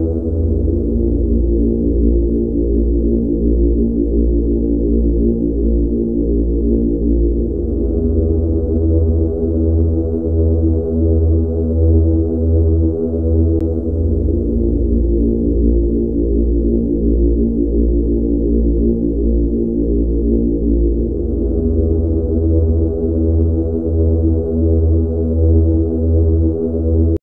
you.